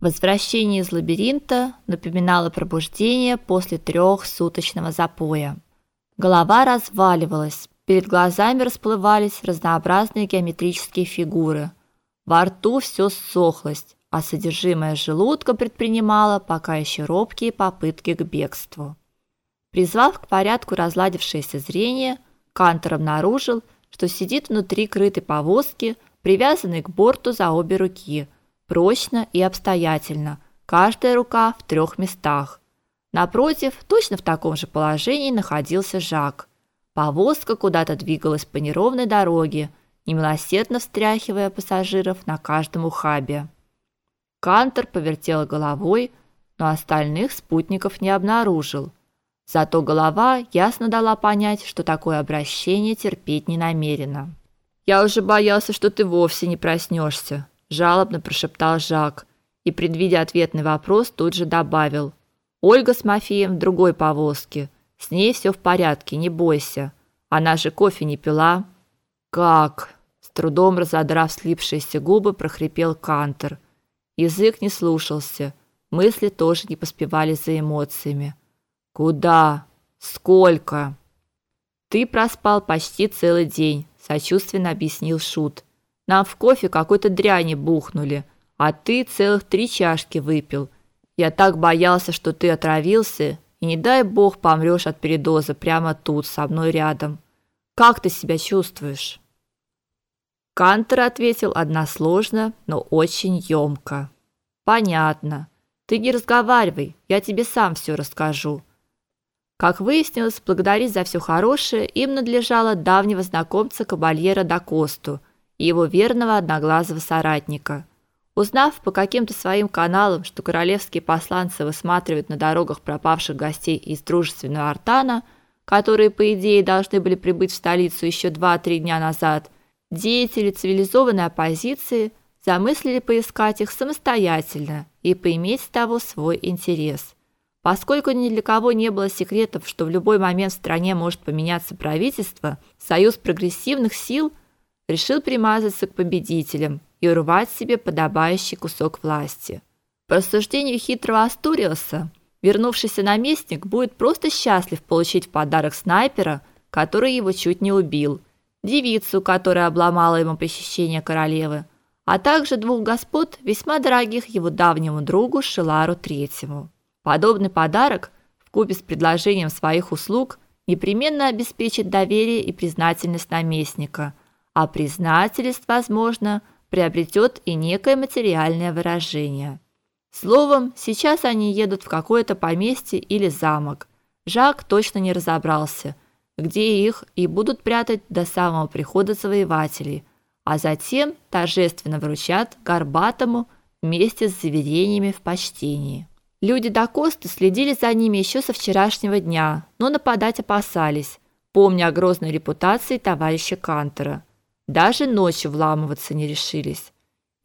Возвращение из лабиринта напоминало пробуждение после трехсуточного запоя. Голова разваливалась, перед глазами расплывались разнообразные геометрические фигуры. Во рту все ссохлось, а содержимое желудка предпринимало пока еще робкие попытки к бегству. Призвав к порядку разладившееся зрение, Кантер обнаружил, что сидит внутри крытой повозки, привязанной к борту за обе руки – прочно и обстоятельно, каждая рука в трех местах. Напротив, точно в таком же положении находился Жак. Повозка куда-то двигалась по неровной дороге, немилосердно встряхивая пассажиров на каждом ухабе. Кантер повертел головой, но остальных спутников не обнаружил. Зато голова ясно дала понять, что такое обращение терпеть не намерена. Я уже боялся, что ты вовсе не проснешься, жалобно прошептал Жак и, предвидя ответный вопрос, тут же добавил: "Ольга с Мафием в другой повозке. С ней все в порядке, не бойся. Она же кофе не пила". "Как?" с трудом разодрав слипшиеся губы, прохрипел Кантер. Язык не слушался, мысли тоже не поспевали за эмоциями. "Куда? Сколько?" Ты проспал почти целый день, сочувственно объяснил шут. Нам в кофе какой-то дряни бухнули, а ты целых три чашки выпил. Я так боялся, что ты отравился, и не дай бог помрёшь от передоза прямо тут, со мной рядом. Как ты себя чувствуешь? Кантер ответил односложно, но очень ёмко. Понятно. Ты не разговаривай, я тебе сам всё расскажу. Как выяснилось, благодарить за всё хорошее им надлежало давнего знакомца Кабальера да Косту – его верного одноглазого соратника. Узнав по каким-то своим каналам, что королевские посланцы высматривают на дорогах пропавших гостей из дружественного Артана, которые по идее должны были прибыть в столицу еще 2-3 дня назад, деятели цивилизованной оппозиции замыслили поискать их самостоятельно и поиметь с того свой интерес. Поскольку ни для кого не было секретов, что в любой момент в стране может поменяться правительство, союз прогрессивных сил решил примазаться к победителям и урвать себе подобающий кусок власти. По рассуждению хитрого Астуриоса, вернувшийся наместник будет просто счастлив получить в подарок снайпера, который его чуть не убил, девицу, которая обломала ему похищение королевы, а также двух господ, весьма дорогих его давнему другу Шелару III. Подобный подарок, вкупе с предложением своих услуг, непременно обеспечит доверие и признательность наместника – а признательность, возможно, приобретет и некое материальное выражение. Словом, сейчас они едут в какое-то поместье или замок. Жак точно не разобрался, где их и будут прятать до самого прихода завоевателей, а затем торжественно вручат горбатому вместе с заверениями в почтении. Люди до Косты следили за ними еще со вчерашнего дня, но нападать опасались, помня о грозной репутации товарища Кантера – даже ночью вламываться не решились.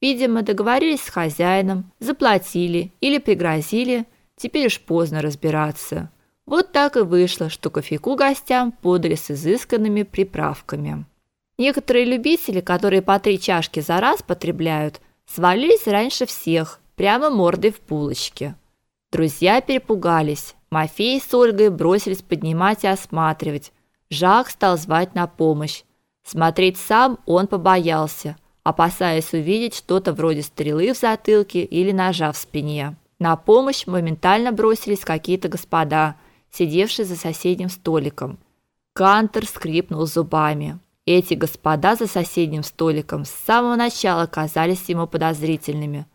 Видимо, договорились с хозяином, заплатили или пригрозили, теперь уж поздно разбираться. Вот так и вышло, что кофейку гостям подали с изысканными приправками. Некоторые любители, которые по три чашки за раз потребляют, свалились раньше всех, прямо мордой в булочке. Друзья перепугались. Мафей с Ольгой бросились поднимать и осматривать. Жак стал звать на помощь. Смотреть сам он побоялся, опасаясь увидеть что-то вроде стрелы в затылке или ножа в спине. На помощь моментально бросились какие-то господа, сидевшие за соседним столиком. Кантер скрипнул зубами. Эти господа за соседним столиком с самого начала казались ему подозрительными,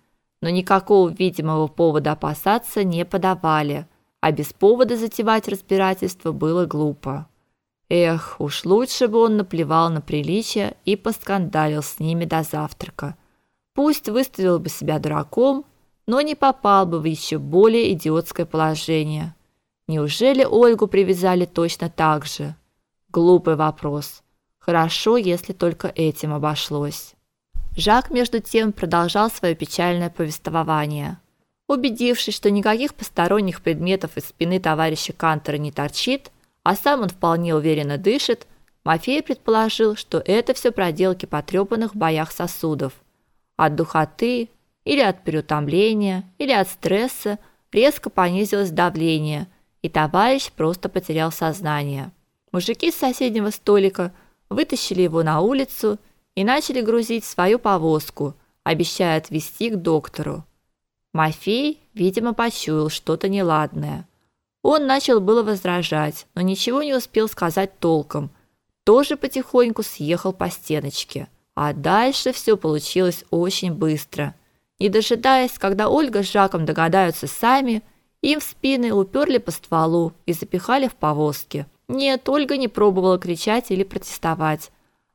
но никакого видимого повода опасаться не подавали, а без повода затевать разбирательство было глупо. Эх, уж лучше бы он наплевал на приличия и поскандалил с ними до завтрака. Пусть выставил бы себя дураком, но не попал бы в еще более идиотское положение. Неужели Ольгу привязали точно так же? Глупый вопрос. Хорошо, если только этим обошлось. Жак между тем продолжал свое печальное повествование. Убедившись, что никаких посторонних предметов из спины товарища Кантера не торчит, а сам он вполне уверенно дышит, Мафей предположил, что это все проделки потрепанных в боях сосудов. От духоты или от переутомления, или от стресса резко понизилось давление, и товарищ просто потерял сознание. Мужики с соседнего столика вытащили его на улицу и начали грузить в свою повозку, обещая отвезти к доктору. Мафей, видимо, почуял что-то неладное. Он начал было возражать, но ничего не успел сказать толком. Тоже потихоньку съехал по стеночке. А дальше все получилось очень быстро. Не дожидаясь, когда Ольга с Жаком догадаются сами, им в спины уперли по стволу и запихали в повозки. Нет, Ольга не пробовала кричать или протестовать.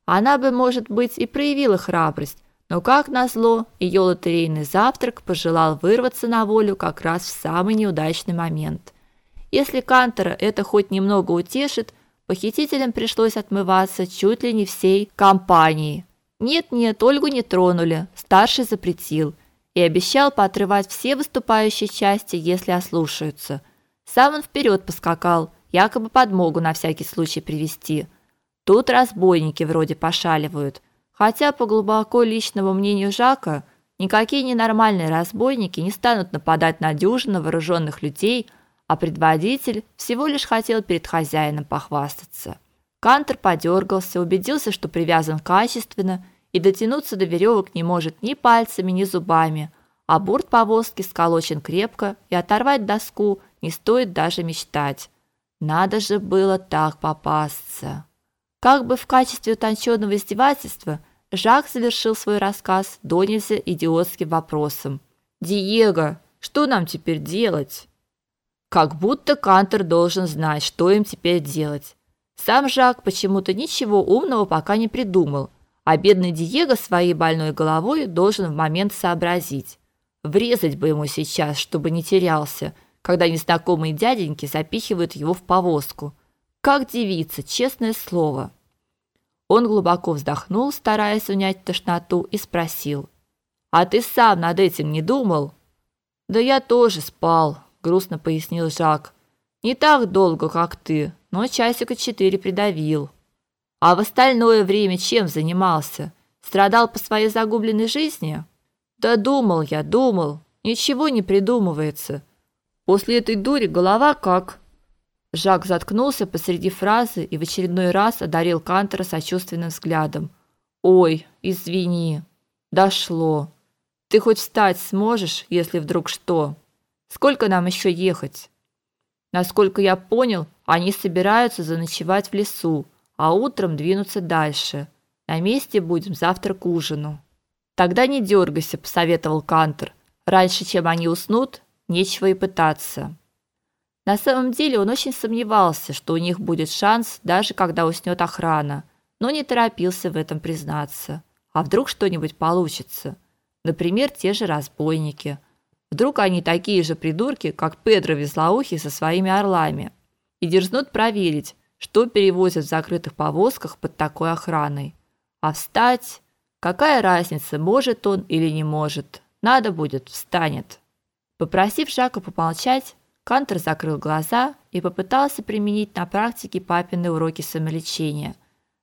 Она бы, может быть, и проявила храбрость, но как назло, ее лотерейный завтрак пожелал вырваться на волю как раз в самый неудачный момент. Если Кантера это хоть немного утешит, похитителям пришлось отмываться чуть ли не всей компанией. Нет-нет, Ольгу не тронули, старший запретил и обещал поотрывать все выступающие части, если ослушаются. Сам он вперед поскакал, якобы подмогу на всякий случай привести. Тут разбойники вроде пошаливают, хотя по глубоко личному мнению Жака, никакие ненормальные разбойники не станут нападать на дюжину вооруженных людей – а предводитель всего лишь хотел перед хозяином похвастаться. Кантер подергался, убедился, что привязан качественно и дотянуться до веревок не может ни пальцами, ни зубами, а борт повозки сколочен крепко, и оторвать доску не стоит даже мечтать. Надо же было так попасться. Как бы в качестве утонченного издевательства Жак завершил свой рассказ до нельзя идиотским вопросом. «Диего, что нам теперь делать?» Как будто Кантер должен знать, что им теперь делать. Сам Жак почему-то ничего умного пока не придумал, а бедный Диего своей больной головой должен в момент сообразить. Врезать бы ему сейчас, чтобы не терялся, когда незнакомые дяденьки запихивают его в повозку. Как девица, честное слово. Он глубоко вздохнул, стараясь унять тошноту, и спросил: "А ты сам над этим не думал?" "Да я тоже спал", грустно пояснил Жак. Не так долго, как ты, но часика четыре придавил. А в остальное время чем занимался? Страдал по своей загубленной жизни? Да думал я, думал. Ничего не придумывается. После этой дури голова как Жак заткнулся посреди фразы и в очередной раз одарил Кантера сочувственным взглядом. Ой, извини. Дошло. Ты хоть встать сможешь, если вдруг что? Сколько нам еще ехать? Насколько я понял, они собираются заночевать в лесу, а утром двинуться дальше. На месте будем завтра к ужину. Тогда не дергайся, посоветовал Кантер. Раньше, чем они уснут, нечего и пытаться. На самом деле он очень сомневался, что у них будет шанс, даже когда уснет охрана, но не торопился в этом признаться. А вдруг что-нибудь получится? Например, те же разбойники – Вдруг они такие же придурки, как Педро Веслоухий со своими орлами, и дерзнут проверить, что перевозят в закрытых повозках под такой охраной. А встать? Какая разница, может он или не может? Надо будет, встанет. Попросив Жака помолчать, Кантер закрыл глаза и попытался применить на практике папины уроки самолечения.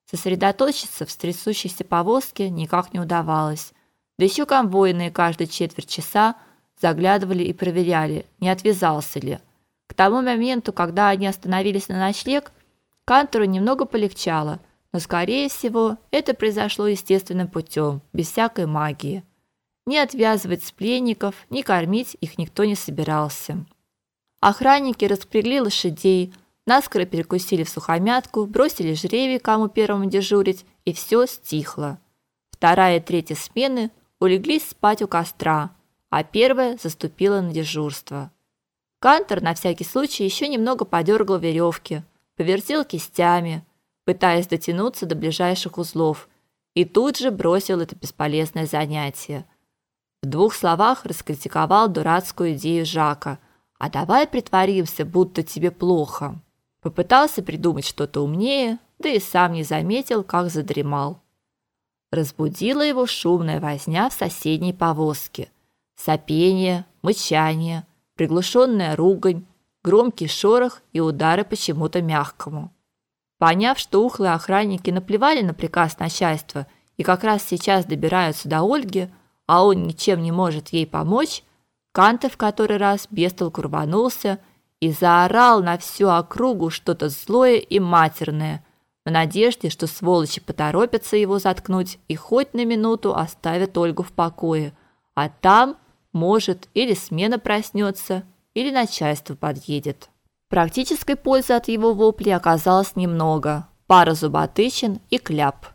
Сосредоточиться в стрессущейся повозке никак не удавалось. Да еще конвойные каждые четверть часа заглядывали и проверяли, не отвязался ли. К тому моменту, когда они остановились на ночлег, Кантору немного полегчало, но скорее всего, это произошло естественным путем, без всякой магии. Ни отвязывать с пленников, ни кормить их никто не собирался. Охранники распрягли лошадей, наскоро перекусили в сухомятку, бросили жребий, кому первому дежурить, и все стихло. Вторая и третья смены улеглись спать у костра, а первая заступила на дежурство. Кантер на всякий случай еще немного подергал веревки, повертел кистями, пытаясь дотянуться до ближайших узлов, и тут же бросил это бесполезное занятие. В двух словах раскритиковал дурацкую идею Жака: "А давай притворимся, будто тебе плохо". Попытался придумать что-то умнее, да и сам не заметил, как задремал. Разбудила его шумная возня в соседней повозке – Сопение, мычание, приглушенная ругань, громкий шорох и удары почему-то мягкому. Поняв, что ухлые охранники наплевали на приказ начальства и как раз сейчас добираются до Ольги, а он ничем не может ей помочь, Канте в который раз бестолку рванулся и заорал на всю округу что-то злое и матерное, в надежде, что сволочи поторопятся его заткнуть и хоть на минуту оставят Ольгу в покое, а там, может, или смена проснется, или начальство подъедет. Практической пользы от его вопли оказалось немного. Пара зуботычин и кляп.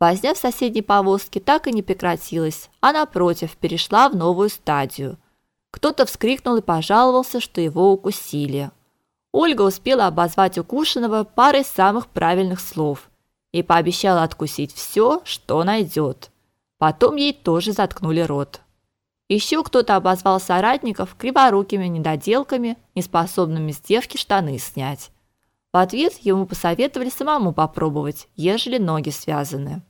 Возня в соседней повозке так и не прекратилась, а напротив, перешла в новую стадию. Кто-то вскрикнул и пожаловался, что его укусили. Ольга успела обозвать укушенного парой самых правильных слов и пообещала откусить все, что найдет. Потом ей тоже заткнули рот. Еще кто-то обозвал соратников криворукими недоделками, неспособными с девки штаны снять. В ответ ему посоветовали самому попробовать, ежели ноги связаны.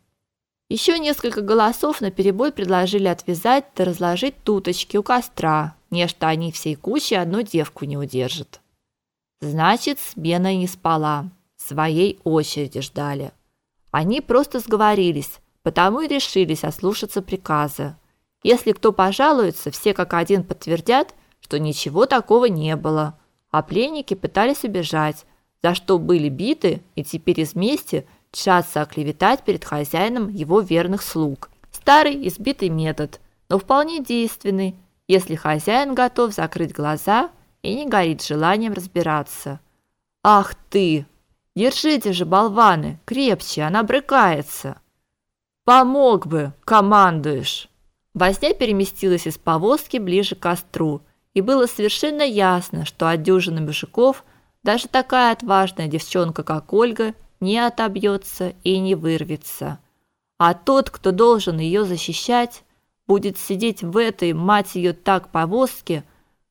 Еще несколько голосов на перебой предложили отвязать да разложить туточки у костра, нечто они всей кучей одну девку не удержат. Значит, смена не спала, своей очереди ждали. Они просто сговорились, потому и решились ослушаться приказа. Если кто пожалуется, все как один подтвердят, что ничего такого не было, а пленники пытались убежать, за что были биты и теперь из мести тщатся оклеветать перед хозяином его верных слуг. Старый избитый метод, но вполне действенный, если хозяин готов закрыть глаза и не горит желанием разбираться. Ах ты! Держите же, болваны, крепче, она брыкается. Помог бы, командуешь. Возня переместилась из повозки ближе к костру, и было совершенно ясно, что от дюжины мужиков даже такая отважная девчонка, как Ольга, не отобьется и не вырвется. А тот, кто должен ее защищать, будет сидеть в этой, мать ее, так повозке,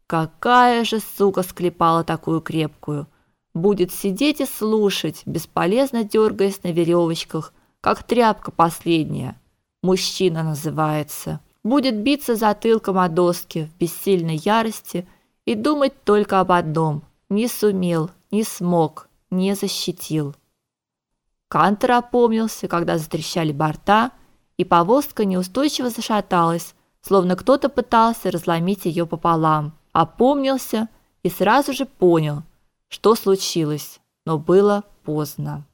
какая же сука склепала такую крепкую, будет сидеть и слушать, бесполезно дергаясь на веревочках, как тряпка последняя. Мужчина называется будет биться затылком о доски в бессильной ярости и думать только об одном: не сумел, не смог, не защитил. Кантер опомнился, когда затрещали борта, и повозка неустойчиво зашаталась, словно кто-то пытался разломить ее пополам. Опомнился и сразу же понял, что случилось, но было поздно.